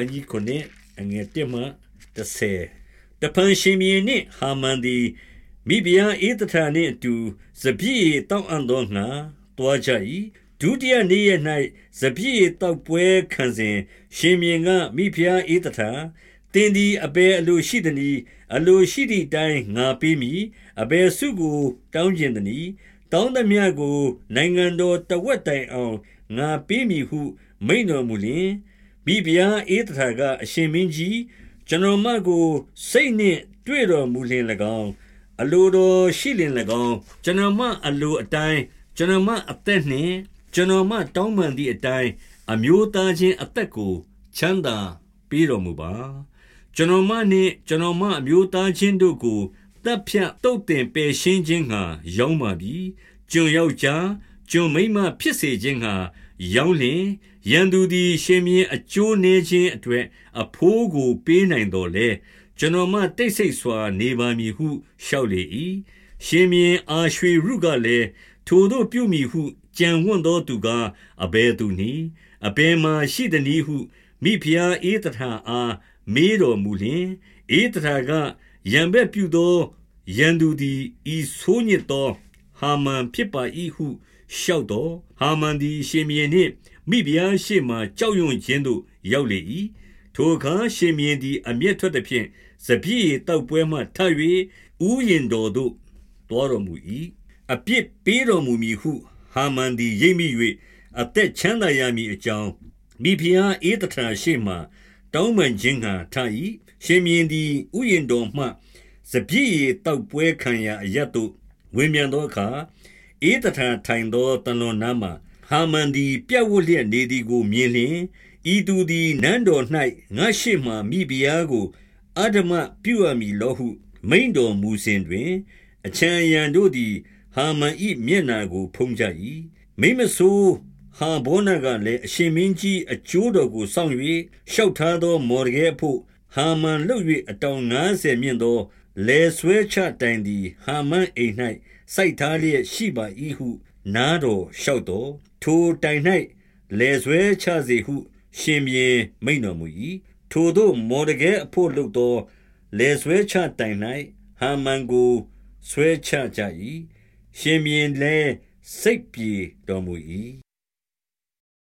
န်းကြီး9အငယ်1မှ10တဖန်ရှင်မြေနှင့်ဟာမန်သည်မိဖုရားဧသထာနှင့်အတူစပြည့်တောက်အံ့သောငါတွားကြ၏ဒုတိယနေ့ရ၌စပြည့်တောက်ပွဲခံစဉ်ရှင်မြေကမိဖုရားဧသထာတင်းဒီအဘယ်အလိုရှိသည်။အလိုရှိသည့်အတိုင်းငါပေးမည်။အဘယ်ဆုကိုတောင်းခြင်းသနည်း။တောင်းသမျှကို နိုင်ငံတော်တဝက်တိုင်အောင်ငါပေးမည်ဟု မိန့်တော်မူလျှင်၊ မိဖုရားဧသတာကအရှင်မင်းကြီးကျွန်တော်မကိုစိတ်နှင့်တွေ့တော်မူလျှင်၎င်း၊အလိုတော်ရှိလျှင်၎င်း၊ကျွန်တော်မအလိုအတိုင်းကျွန်တော်မအသက်နှင့်ကျွန်တော်မတောင်းပန်သည်အတိုင်းအမျိုးသားချင်းအသက်ကိုချမ်းသာပေးတော်မူပါကျွန်တော်မနှင့်ကျွန်တော်မအမျိုးသားချင်းတို့ကိုတပ်ဖြတ်တုတ်တင်ပယ်ရှင်းခြင်းငှာရောင်းပါပြီကျွန်ယောက်ျားကျွန်မိန်းမဖြစ်စေခြင်းငှာရောင်းလျင် ရန်သူသည် ရှင်မြင်းအကျိုးနေခြင်းအတွေ့အဖိုးကိုပေးနိုင်တော်လေကျွန်တော်မှတိတ်ဆိတ်စွာ နေပါမည်ဟုလျှောက်လေ၏ရှင်မြင်းအာရွှေရုကလည်းထိုတို့ပြုမိဟုကြံဝွန့်သောသူကအဘဲသူနီအဘဲမှရှိသည်နည်းဟုမိဖုရားဧတထာအားမေးတော်မူလျှင်ဧတထာကရံဘက်ပြုသောရန်သူသည်ဤဆိုးညစ်သော ဟာမန်ဖြစ်ပါ၏ဟု လျှောက်တော်ဟာမန်သည်ရှင်မြင်းနှင့်မိဖုရားရှေ့မှကြောက်ရွံ့ခြင်းသို့ရောက်လေ၏ထိုအခါရှင်မြင်းသည်အမျက်ထွက်သည်ဖြင့်စပြည့်တောက်ပွဲမှထ၍ဥယင်တော်သို့တွားတော်မူ၏အပြစ်ပေးတော်မူမည်ဟုဟာမန်သည်ရိပ်မိ၍အသက်ချမ်းသာရမည်အကြောင်းမိဖုရားဧတထာရှေ့မှတောင်းပန်ခြင်းငှာထ၏ရှင်မြင်းသည်ဥယျင်တော်မှစပြည့်ရတောက်ပွဲခံရာအရတ်သို့ဝင်မြန်သောအခါ ဧတထာထိုင်သောတလွန်နားမှဟာမန်သည်ပြတ်ဝတ်လျက်နေသည်ကိုမြင်လျင်ဤသူသည်နန်းတော်၌ငါရှိမှမိဖုရားကိုအာဓမပြုအပ်မည်လောဟု မိန်တော်မူစဉ်တွင် အချံရန်တို့သည် ဟာမန်၏မျက်နာကို ဖုံးကြ၏မိမဆိုးဟာဘောနကလည်းအရှင်မင်းကြီးအကျိုးတော်ကိုစောင့်၍ရှောက်ထားသောမော်ဒကဲအဖို့ဟာမန်လှုပ်၍အတောင်90မြင့်သော လဲဆွဲချတိုင်သည် ဟာမန်အိမ်၌စိုက်ထားလျက်ရှိပါ၏ဟု နားတော်လျှောက်တော်ထိုတိုင်၌လဲဆွဲချစေဟု ရှင်ဘီမိန်တော်မူ၏ထိုတို့မော်ဒကဲအဖို့လှုပ်သောလဲဆွဲချတိုင်၌ဟာမန်ကိုဆွဲချကြ၏ရှင်ဘီလည်းစိတ်ပြေတော်မူ၏